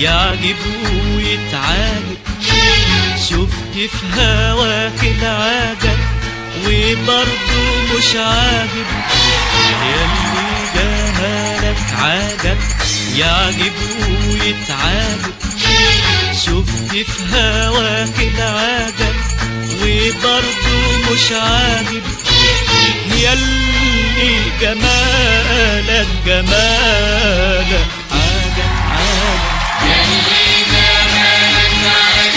يعجب ويتعاجب شفت في هواك العجب وبرضه مش عاجب ياللي جمالك عجب يعجب ويتعاجب شفت في هواك العجب وبرضه مش عاجب ياللي جمالك جمالك Can you leave and at night?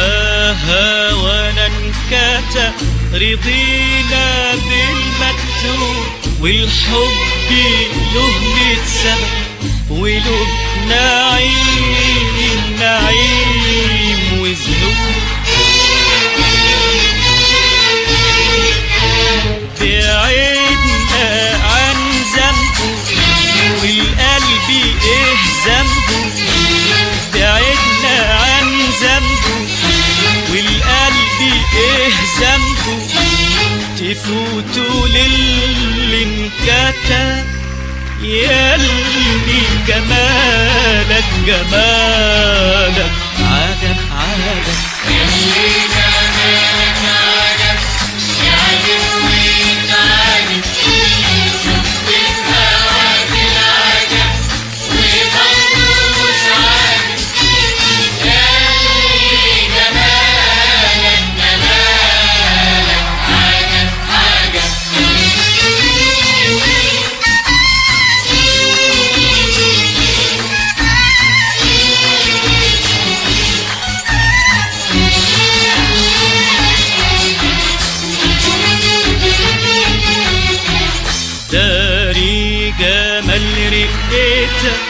هوانا انكتب رضينا بالمكتوب والحب له ميت سبب تفوتوا للي انكتب ياللي جمالك جمالك رقتك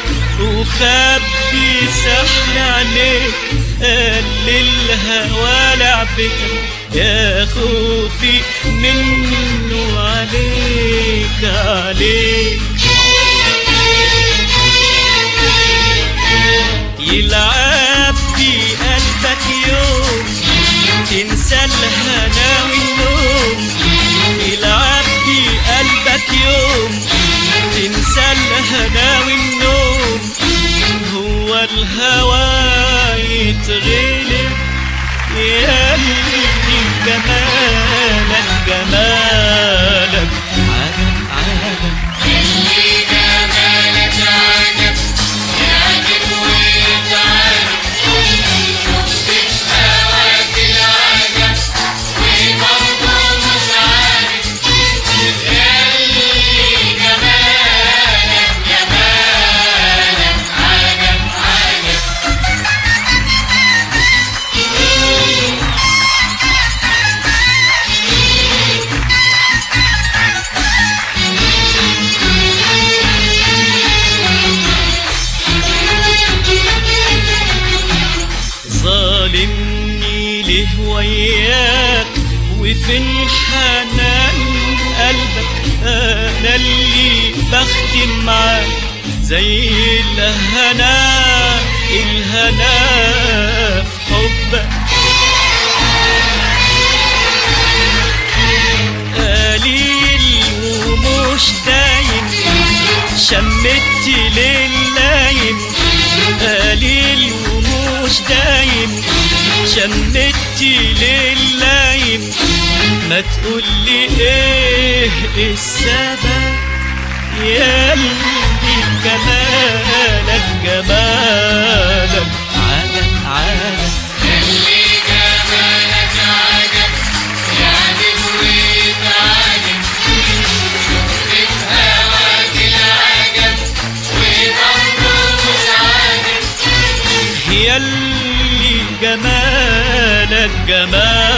وخبي سحر عليك. قال الهوى لعبتك يا خوفي منه عليك عليك. يلعب في قلبك يوم تنسى الهنا الهنا والنوم هو الهوى يتغلب ليه وياك وفين حنان قلبك أنا اللي بختم معاك. زي الهنا الهنا في حبك. قليل ومش دايم شمت لللايم قليل ومش دايم شمت لللايم ما تقولي إيه السبب؟ ياللي جمالك جمالك. عجب عجب ياللي جمالك جمالك